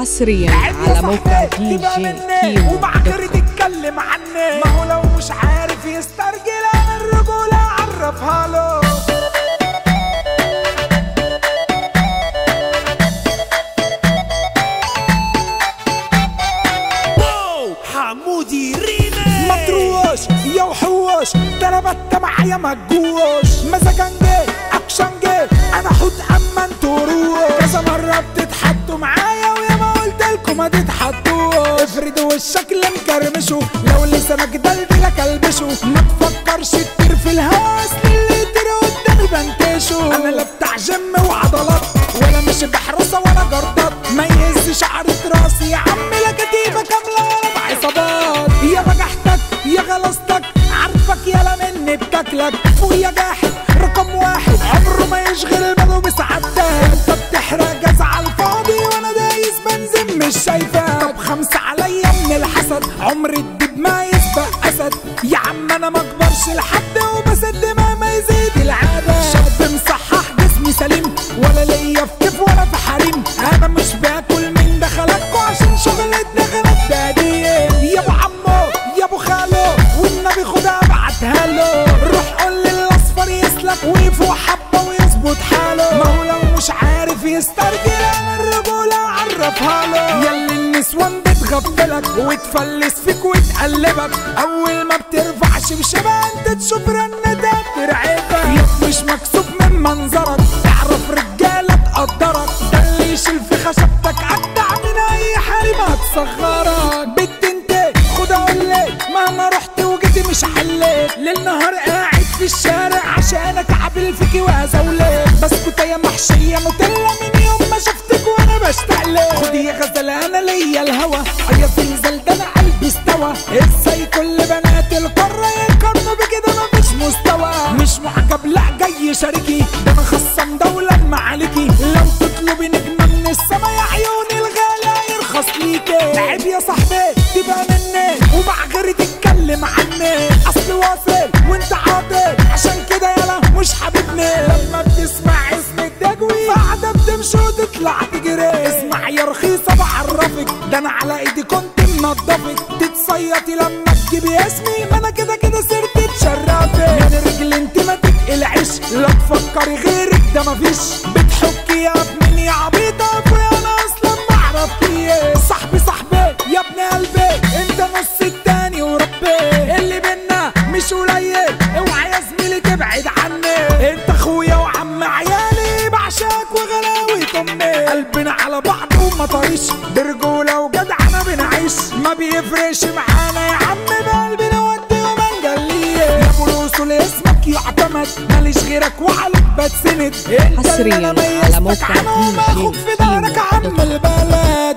حصريا على موقع دي جي كيمو وبعكر تتكلم عني ما هو لو مش عارف يسترجل أنا الرجولة عرفها له. حمودي ريمي. ما تروش يا وحوش ضربت معايا ما تجوش مزاجن افردوا الشكل مكرمشوا لو لسانك دلدلك البشه ما تفكرش تطير في الهوا اصل اللي يطير قدامي بنتشه أنا لا بتاع جيم وعضلات ولا مش بحرسه ولا جردات. ما يهز شعرة راسي يا عم لا كتيبة كاملة ولا بعصابات يا بجحتك يا غلستك عارفك يالا مني بتاكلك ويا جاحد رقم واحد. عمره ما يشغل باله بسعادتك عمر الدب ما يسبق أسد. يا عم أنا ما أكبرش لحد وبسد ما ما يزيد العادة شاب مصحح جسمي سليم ولا ليا في كيف ولا في حريم. أنا مش باكل من دخلاتكوا عشان شغل الدخلات ده يا أبو عمو يا أبو خالو والنبي خدها أبعتها له. روح قول للأصفر يسلك ويفوق حبة ويظبط حاله. ما هو لو مش عارف يسترجل أنا الرجولة عرفها له. النسوان بتغفلك وتفلس فيك وتقلبك. أول ما بترفعش بشبه أنت تشوف رنتها ترعبك يا مش مكسوف من منظرك تعرف رجاله تقدرك ده اللي يشيل في خشبتك اجدع من أي حريم هتصغرك. بنت أنت خد أقول لك مهما رحت وجيتي مش حليت. ليل نهار قاعد في الشارع عشانك عابل فيكي وازولك بسكوتة يا محشية نوتيلا لك خدي يا غزالة أنا ليا الهوى. يا زلزال ده أنا قلبي استوى. إزاي كل بنات القارة يقارنوا بكده؟ مفيش مستوى. مش معجب لا جاي شاركي ده أنا خصم دولة معاليكي لو تطلبي نجمة من السما يا عيوني الغالي يرخص ليكي. لعب يا صاحبي تبقى مني. ومع غيري تتكلم عني. أصل واصل وأنت عاطل. عشان كده يلا مش حبيبني. لما بتسمع اسم الدجوي فقعدة بتمشي وتطلع تجري. رخيصة بعرفك. ده أنا على إيدي كنت منضفك. تتصيطي لما تجيبي اسمي ما أنا كده كده صرت تشرفي من رجل أنت ما تتقلعش لا تفكري غيرك ده مفيش بتحكي يا ابني يا عبيطة أنا أصلا معرفكيش صاحبي صاحبي يا ابن قلبي أنت نص التاني وربي. اللي بينا مش قليل. اوعى يا زميلي تبعد عني. انت قلبنا على بعض وما طريش برجولة وجدعنة بنعيش. ما بيفرقش معانا يا عم بقلبنا نودي وما نجليه يا الوصول اسمك يعتمد. ماليش غيرك وعليك بتسند انت اللي حصرياً أنا على ميزتك DJ أخوك في دارك عم البلد.